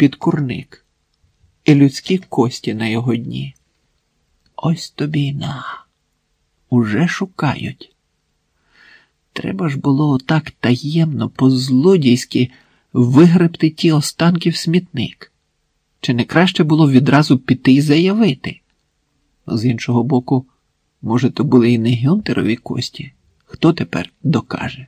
під курник і людські кості на його дні. Ось тобі й на. Уже шукають. Треба ж було отак таємно, по-злодійськи вигребти ті останки в смітник. Чи не краще було відразу піти і заявити? З іншого боку, може, то були і не Гюнтерові кості. Хто тепер докаже?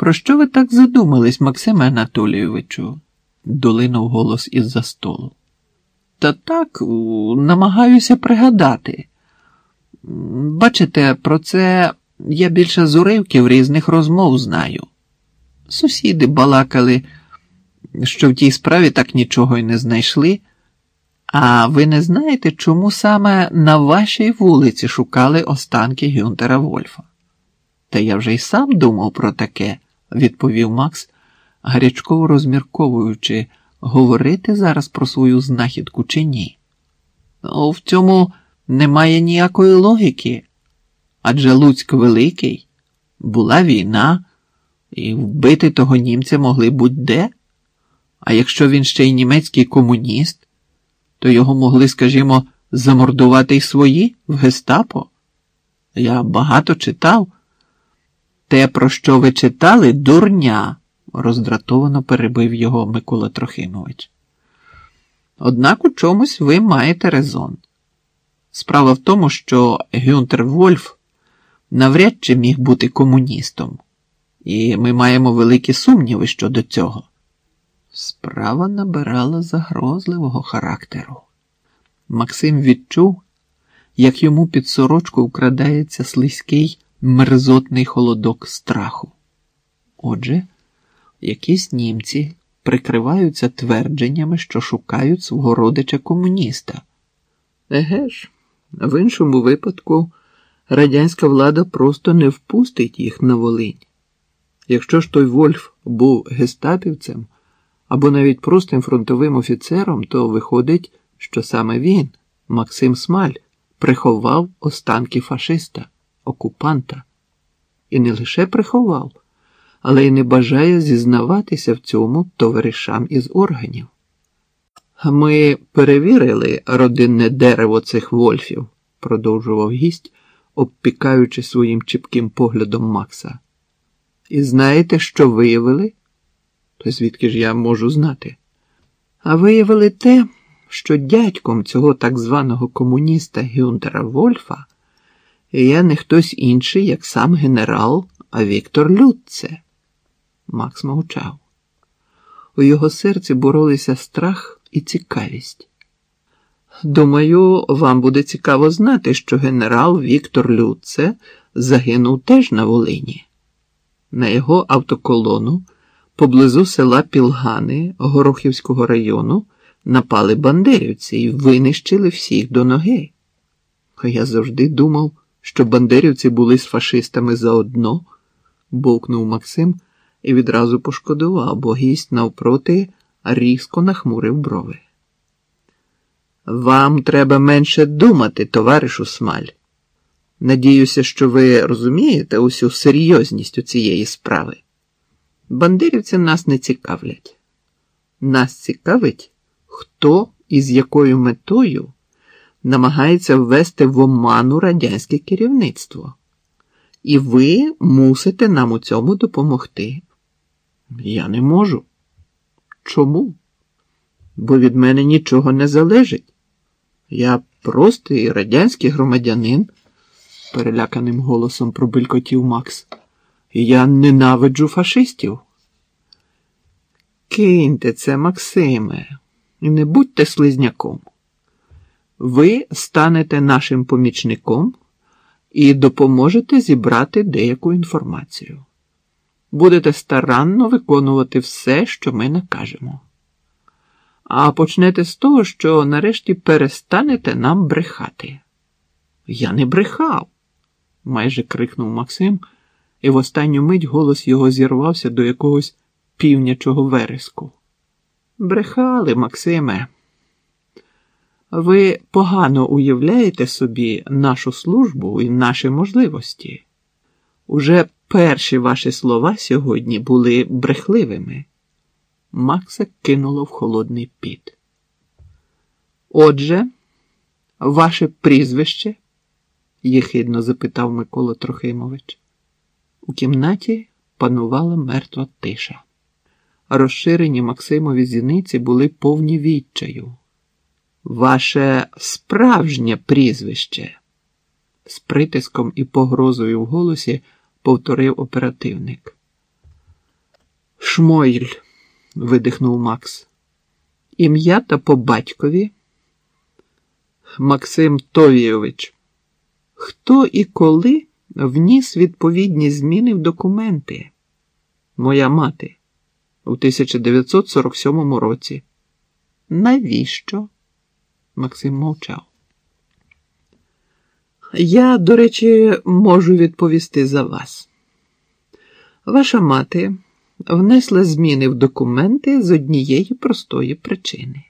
Про що ви так задумались, Максиме Анатолійовичу? долинув голос із-за столу. Та так, намагаюся пригадати. Бачите, про це я більше з уривків різних розмов знаю. Сусіди балакали, що в тій справі так нічого й не знайшли. А ви не знаєте, чому саме на вашій вулиці шукали останки Гюнтера Вольфа? Та я вже й сам думав про таке, відповів Макс, гарячково розмірковуючи, говорити зараз про свою знахідку чи ні. Ну, в цьому немає ніякої логіки. Адже Луцьк Великий була війна, і вбити того німця могли будь-де. А якщо він ще й німецький комуніст, то його могли, скажімо, замордувати й свої в гестапо. Я багато читав. Те, про що ви читали, дурня, роздратовано перебив його Микола Трохимович. Однак у чомусь ви маєте резон. Справа в тому, що Гюнтер Вольф навряд чи міг бути комуністом, і ми маємо великі сумніви щодо цього. Справа набирала загрозливого характеру. Максим відчув, як йому під сорочку вкрадається слизький мерзотний холодок страху. Отже, якісь німці прикриваються твердженнями, що шукають свого родича комуніста. Еге ж, в іншому випадку радянська влада просто не впустить їх на Волинь. Якщо ж той Вольф був гестапівцем або навіть простим фронтовим офіцером, то виходить, що саме він, Максим Смаль, приховав останки фашиста, окупанта. І не лише приховав, але й не бажає зізнаватися в цьому товаришам із органів. Ми перевірили родинне дерево цих вольфів, продовжував гість, обпікаючи своїм чіпким поглядом Макса. І знаєте, що виявили? То звідки ж я можу знати? А виявили те, що дядьком цього так званого комуніста Гюнтера Вольфа є не хтось інший, як сам генерал, Віктор Люцце. Макс мовчав. У його серці боролися страх і цікавість. Думаю, вам буде цікаво знати, що генерал Віктор Люце загинув теж на Волині. На його автоколону поблизу села Пілгани Горохівського району напали бандерівці і винищили всіх до ноги. Я завжди думав, що бандерівці були з фашистами заодно, бовкнув Максим і відразу пошкодував, бо гість навпроти різко нахмурив брови. Вам треба менше думати, товаришу Смаль. Надіюся, що ви розумієте усю серйозність у цієї справи. Бандерівці нас не цікавлять. Нас цікавить, хто і з якою метою намагається ввести в оману радянське керівництво. І ви мусите нам у цьому допомогти. Я не можу. Чому? Бо від мене нічого не залежить. Я простий радянський громадянин, переляканим голосом пробелькотів Макс. Я ненавиджу фашистів. Киньте це, Максиме, і не будьте слизняком. Ви станете нашим помічником і допоможете зібрати деяку інформацію. Будете старанно виконувати все, що ми накажемо. А почнете з того, що нарешті перестанете нам брехати. Я не брехав, майже крикнув Максим, і в останню мить голос його зірвався до якогось півнячого вереску. Брехали, Максиме. Ви погано уявляєте собі нашу службу і наші можливості. Уже перші ваші слова сьогодні були брехливими. Макса кинуло в холодний піт. Отже, ваше прізвище? єхидно запитав Микола Трохимович. У кімнаті панувала мертва тиша. Розширені Максимові зіниці були повні відчаю. Ваше справжнє прізвище, з притиском і погрозою в голосі повторив оперативник. Шмойль, видихнув Макс. Ім'я та по батькові. Максим Товійович. Хто і коли вніс відповідні зміни в документи? Моя мати у 1947 році. Навіщо? Максим мовчав. Я, до речі, можу відповісти за вас. Ваша мати внесла зміни в документи з однієї простої причини.